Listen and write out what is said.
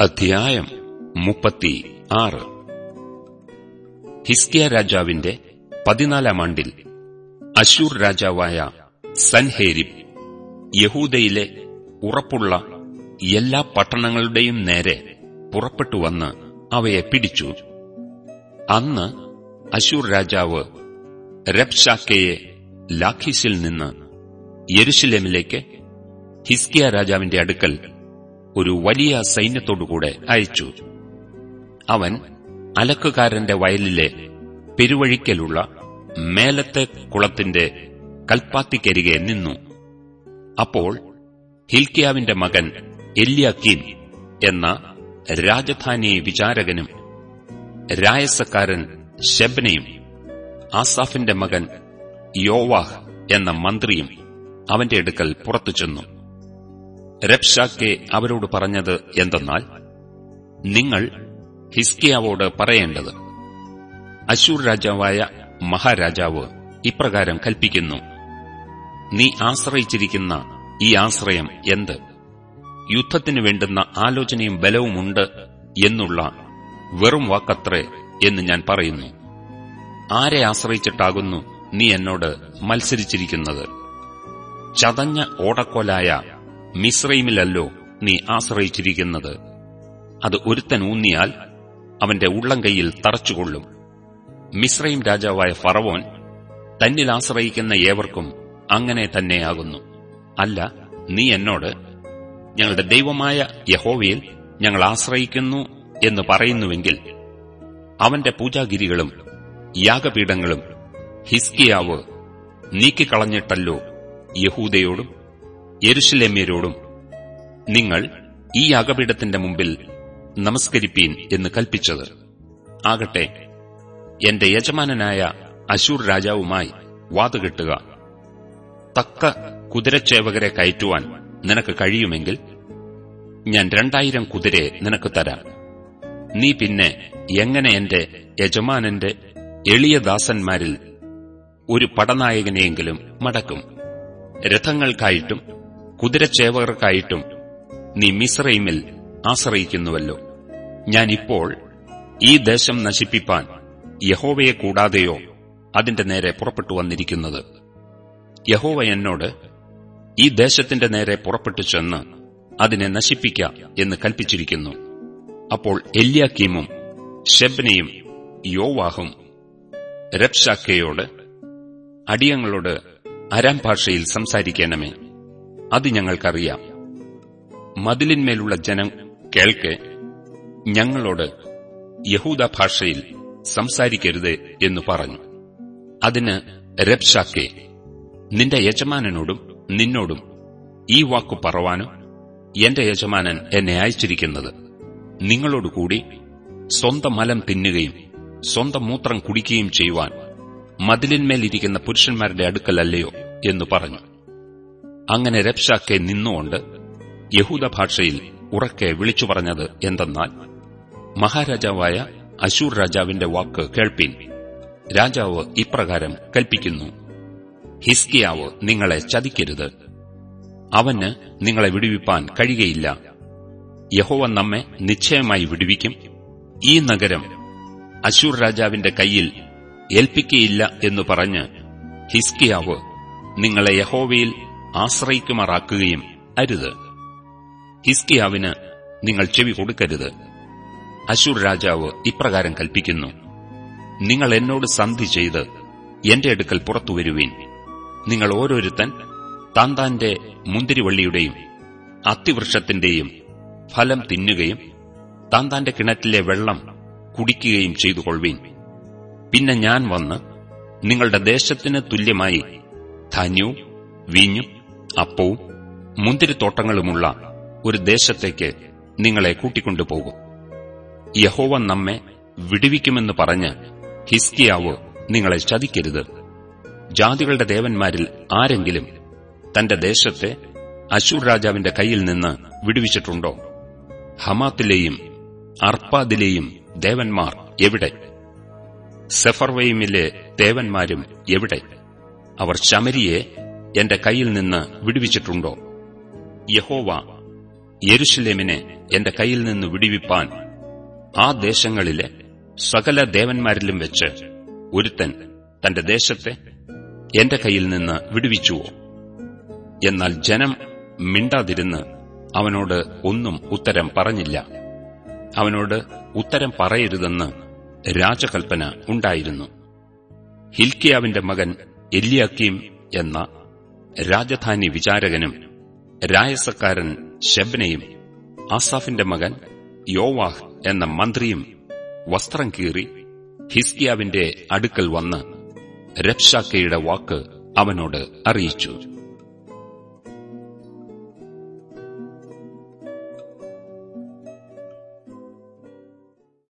അധ്യായം മുപ്പത്തി ആറ്. ഹിസ്കിയ രാജാവിന്റെ പതിനാലാം ആണ്ടിൽ അശൂർ രാജാവായ സൻഹേരിബ് യഹൂദയിലെ ഉറപ്പുള്ള എല്ലാ പട്ടണങ്ങളുടെയും നേരെ പുറപ്പെട്ടുവന്ന് അവയെ പിടിച്ചു. അന്ന് അശൂർ രാജാവ് രബ്ഷാക്കയെ ലാഖീസിൽ നിന്ന് യെരുഷലേമിലേക്ക് ഹിസ്കിയ രാജാവിന്റെ അടുക്കൽ ഒരു വലിയ സൈന്യത്തോടുകൂടെ അയച്ചു. അവൻ അലക്കുകാരന്റെ വയലിലെ പെരുവഴിക്കലുള്ള മേലത്തെ കുളത്തിന്റെ കൽപ്പാത്തിക്കരികെ നിന്നു. അപ്പോൾ ഹിൽക്കിയാവിന്റെ മകൻ എല്യാക്കീൻ എന്ന രാജധാനി വിചാരകനും രായസക്കാരൻ ഷെബ്നയും ആസാഫിന്റെ മകൻ യോവാഹ് എന്ന മന്ത്രിയും അവന്റെ അടുക്കൽ പുറത്തു ചെന്നു. രബ്ഷാക്കെ അവരോട് പറഞ്ഞത് എന്തെന്നാൽ നിങ്ങൾ ഹിസ്കിയാവോട് പറയേണ്ടത് അശൂർ രാജാവായ മഹാരാജാവ് ഇപ്രകാരം കൽപ്പിക്കുന്നു നീ ആശ്രയിച്ചിരിക്കുന്ന ഈ ആശ്രയം എന്ത്? യുദ്ധത്തിനു വേണ്ടുന്ന ആലോചനയും ബലവുമുണ്ട് എന്നുള്ള വെറും വാക്കത്രേ എന്ന് ഞാൻ പറയുന്നു. ആരെ ആശ്രയിച്ചിട്ടാകുന്നു നീ എന്നോട് മത്സരിച്ചിരിക്കുന്നത്? ചതഞ്ഞ ഓടക്കോലായ മിശ്രൈമിലല്ലോ നീ ആശ്രയിച്ചിരിക്കുന്നത്. അത് ഒരുത്തൻ ഊന്നിയാൽ അവന്റെ ഉള്ളംകൈയിൽ തറച്ചുകൊള്ളും. മിശ്രൈം രാജാവായ ഫറവോൻ തന്നിൽ ആശ്രയിക്കുന്ന ഏവർക്കും അങ്ങനെ തന്നെയാകുന്നു. അല്ല നീ എന്നോട് ഞങ്ങളുടെ ദൈവമായ യഹോവയിൽ ഞങ്ങൾ ആശ്രയിക്കുന്നു എന്ന് പറയുന്നുവെങ്കിൽ അവന്റെ പൂജാഗിരികളും യാഗപീഠങ്ങളും ഹിസ്കിയാവ് നീക്കിക്കളഞ്ഞിട്ടല്ലോ യഹൂദയോടും യെരുഷലേമ്യരോടും നിങ്ങൾ ഈ യാഗപീഠത്തിന്റെ മുമ്പിൽ നമസ്കരിപ്പീൻ എന്ന് കൽപ്പിച്ചത്. ആകട്ടെ എന്റെ യജമാനനായ അശൂർ രാജാവുമായി വാതുകെട്ടുക. തക്ക കുതിരച്ചേവകരെ കയറ്റുവാൻ നിനക്ക് കഴിയുമെങ്കിൽ ഞാൻ രണ്ടായിരം കുതിരയെ നിനക്ക് തരാം. നീ പിന്നെ എങ്ങനെ എന്റെ യജമാനന്റെ എളിയ ദാസന്മാരിൽ ഒരു പടനായകനെയെങ്കിലും മടക്കും. രഥങ്ങൾക്കായിട്ടും കുതിരച്ചേവകർക്കായിട്ടും നീ മിസ്രൈമിൽ ആശ്രയിക്കുന്നുവല്ലോ. ഞാനിപ്പോൾ ഈ ദേശം നശിപ്പിപ്പാൻ യഹോവയെ കൂടാതെയോ അതിന്റെ നേരെ പുറപ്പെട്ടു വന്നിരിക്കുന്നത്? യഹോവ എന്നോട് ഈ ദേശത്തിന്റെ നേരെ പുറപ്പെട്ടു ചെന്ന് അതിനെ നശിപ്പിക്ക എന്ന് കൽപ്പിച്ചിരിക്കുന്നു. അപ്പോൾ എല്യാക്കീമും ഷെബ്നയും യോവാഹും രബ്ഷാക്കയോട് അടിയങ്ങളോട് അരാം ഭാഷയിൽ സംസാരിക്കണമേ. അത് ഞങ്ങൾക്കറിയാം. മതിലിന്മേലുള്ള ജനം കേൾക്കെ ഞങ്ങളോട് യഹൂദ ഭാഷയിൽ സംസാരിക്കരുത് എന്ന് പറഞ്ഞു. അതിന് രബ്ഷാക്കെ നിന്റെ യജമാനനോടും നിന്നോടും ഈ വാക്കു പറവാനോ എന്റെ യജമാനൻ എന്നെ അയച്ചിരിക്കുന്നത്. നിങ്ങളോടുകൂടി സ്വന്തം മലം തിന്നുകയും സ്വന്തം മൂത്രം കുടിക്കുകയും ചെയ്യുവാൻ മതിലിന്മേലിരിക്കുന്ന പുരുഷന്മാരുടെ അടുക്കലല്ലയോ എന്ന് പറഞ്ഞു. അങ്ങനെ രബ്ഷാക്കെ നിന്നുകൊണ്ട് യഹൂദ ഭാഷയിൽ ഉറക്കെ വിളിച്ചു പറഞ്ഞത് എന്തെന്നാൽ മഹാരാജാവായ അശൂർ രാജാവിന്റെ വാക്ക് കേൾപ്പീൻ. രാജാവ് ഇപ്രകാരം കൽപ്പിക്കുന്നു ഹിസ്കിയാവ് നിങ്ങളെ ചതിക്കരുത്. അവന് നിങ്ങളെ വിടുവിപ്പാൻ കഴിയുകയില്ല. യഹോവ നമ്മെ നിശ്ചയമായി വിടുവിക്കും. ഈ നഗരം അശൂർ രാജാവിന്റെ കയ്യിൽ ഏൽപ്പിക്കയില്ല എന്നു പറഞ്ഞ് ഹിസ്കിയാവ് നിങ്ങളെ യഹോവയിൽ ആശ്രയിക്കുമാറാക്കുകയും അരുത്. ഹിസ്കിയാവിന് നിങ്ങൾ ചെവി കൊടുക്കരുത്. അശൂർ രാജാവ് ഇപ്രകാരം കൽപ്പിക്കുന്നു. നിങ്ങൾ എന്നോട് സന്ധി ചെയ്ത് എന്റെ അടുക്കൽ പുറത്തു വരുവീൻ. നിങ്ങൾ ഓരോരുത്തൻ താന്താന്റെ മുന്തിരിവള്ളിയുടെയും അത്തിവൃക്ഷത്തിന്റെയും ഫലം തിന്നുകയും താന്താന്റെ കിണറ്റിലെ വെള്ളം കുടിക്കുകയും ചെയ്തു കൊള്ളുവീൻ പിന്നെ ഞാൻ വന്ന് നിങ്ങളുടെ ദേശത്തിന് തുല്യമായി ധാന്യവും വീഞ്ഞും അപ്പവും മുന്തിരിത്തോട്ടങ്ങളുമുള്ള ഒരു ദേശത്തേക്ക് നിങ്ങളെ കൂട്ടിക്കൊണ്ടുപോകും. യഹോവ നമ്മെ വിടുവിക്കുമെന്ന് പറഞ്ഞ് ഹിസ്കിയാവ് നിങ്ങളെ ചതിക്കരുത്. ജാതികളുടെ ദേവന്മാരിൽ ആരെങ്കിലും തന്റെ ദേശത്തെ അശൂർ രാജാവിന്റെ കയ്യിൽ നിന്ന് വിടുവിച്ചിട്ടുണ്ടോ? ഹമാത്തിലെയും അർപ്പാദിലെയും ദേവന്മാർ എവിടെ? സെഫർവയിമിലെ ദേവന്മാരും എവിടെ? അവർ ശമരിയെ എന്റെ കയ്യിൽ നിന്ന് വിടുവിച്ചിട്ടുണ്ടോ? യഹോവ യെരുഷലേമിനെ എന്റെ കയ്യിൽ നിന്ന് വിടിവിപ്പാൻ ആ ദേശങ്ങളിലെ സകല ദേവന്മാരിലും വെച്ച് ഒരുത്തൻ തന്റെ ദേശത്തെ എന്റെ കയ്യിൽ നിന്ന് വിടുവിച്ചുവോ? എന്നാൽ ജനം മിണ്ടാതിരുന്ന് അവനോട് ഒന്നും ഉത്തരം പറഞ്ഞില്ല. അവനോട് ഉത്തരം പറയരുതെന്ന് രാജകൽപ്പന ഉണ്ടായിരുന്നു. ഹിൽക്കിയാവിന്റെ മകൻ എല്ലിയാക്കീം എന്ന രാജധാനി വിചാരകനും രായസക്കാരൻ ഷെബ്നയും ആസാഫിന്റെ മകൻ യോവാഹ് എന്ന മന്ത്രിയും വസ്ത്രം കീറി ഹിസ്കിയാവിന്റെ അടുക്കൽ വന്ന് രബ്ഷാക്കയുടെ വാക്ക് അവനോട് അറിയിച്ചു.